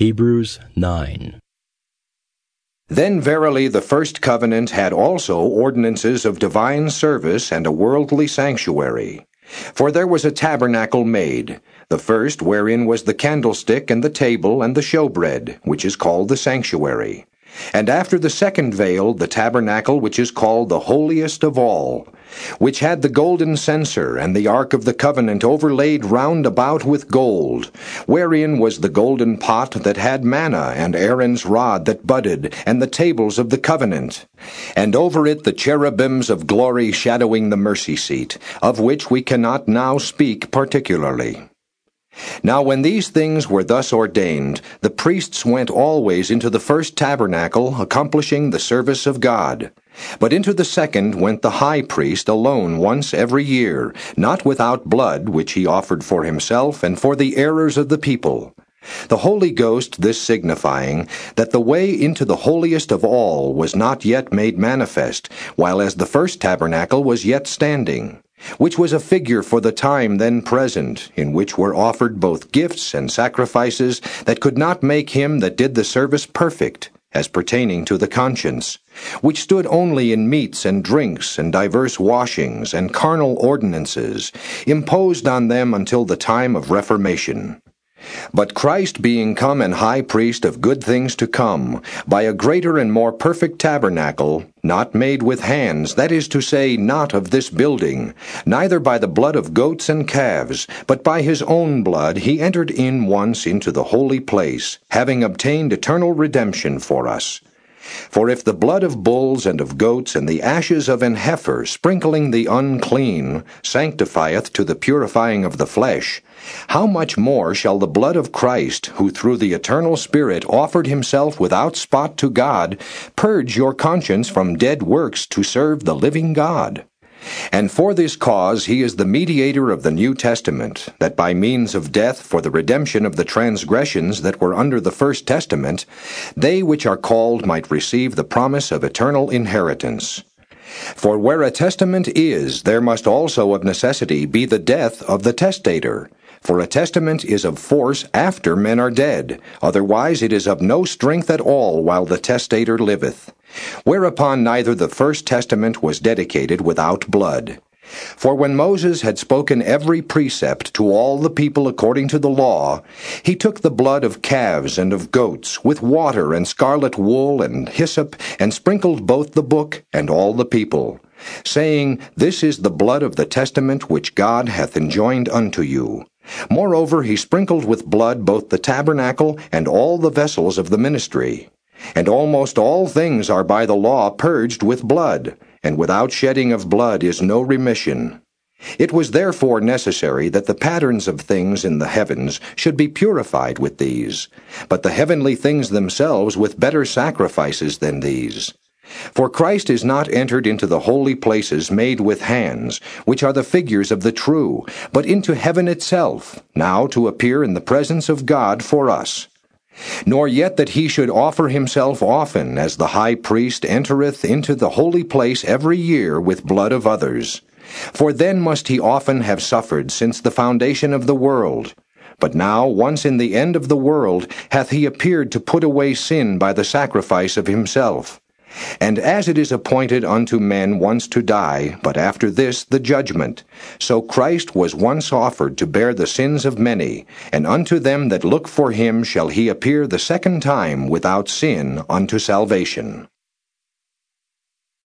Hebrews 9. Then verily the first covenant had also ordinances of divine service and a worldly sanctuary. For there was a tabernacle made, the first wherein was the candlestick and the table and the showbread, which is called the sanctuary. And after the second veil, the tabernacle which is called the holiest of all, which had the golden censer and the ark of the covenant overlaid round about with gold, wherein was the golden pot that had manna and Aaron's rod that budded, and the tables of the covenant, and over it the cherubims of glory shadowing the mercy seat, of which we cannot now speak particularly. Now when these things were thus ordained, the priests went always into the first tabernacle, accomplishing the service of God. But into the second went the high priest alone once every year, not without blood, which he offered for himself and for the errors of the people. The Holy Ghost this signifying, that the way into the holiest of all was not yet made manifest, while as the first tabernacle was yet standing which was a figure for the time then present, in which were offered both gifts and sacrifices that could not make him that did the service perfect, as pertaining to the conscience, which stood only in meats and drinks and divers washings and carnal ordinances, imposed on them until the time of Reformation. But Christ being come an high priest of good things to come, by a greater and more perfect tabernacle, not made with hands, that is to say, not of this building, neither by the blood of goats and calves, but by his own blood he entered in once into the holy place, having obtained eternal redemption for us. For if the blood of bulls and of goats and the ashes of an heifer, sprinkling the unclean, sanctifieth to the purifying of the flesh, how much more shall the blood of Christ, who through the eternal Spirit offered himself without spot to God, purge your conscience from dead works to serve the living God? And for this cause he is the mediator of the New Testament, that by means of death for the redemption of the transgressions that were under the First Testament, they which are called might receive the promise of eternal inheritance. For where a testament is, there must also of necessity be the death of the testator. For a testament is of force after men are dead, otherwise it is of no strength at all while the testator liveth. Whereupon neither the first testament was dedicated without blood. For when Moses had spoken every precept to all the people according to the law, he took the blood of calves and of goats, with water and scarlet wool and hyssop, and sprinkled both the book and all the people, saying, This is the blood of the testament which God hath enjoined unto you. Moreover, he sprinkled with blood both the tabernacle and all the vessels of the ministry. And almost all things are by the law purged with blood, and without shedding of blood is no remission. It was therefore necessary that the patterns of things in the heavens should be purified with these, but the heavenly things themselves with better sacrifices than these. For Christ is not entered into the holy places made with hands, which are the figures of the true, but into heaven itself, now to appear in the presence of God for us. Nor yet that he should offer himself often, as the high priest entereth into the holy place every year with blood of others. For then must he often have suffered since the foundation of the world. But now, once in the end of the world, hath he appeared to put away sin by the sacrifice of himself. And as it is appointed unto men once to die, but after this the judgment, so Christ was once offered to bear the sins of many, and unto them that look for him shall he appear the second time without sin unto salvation.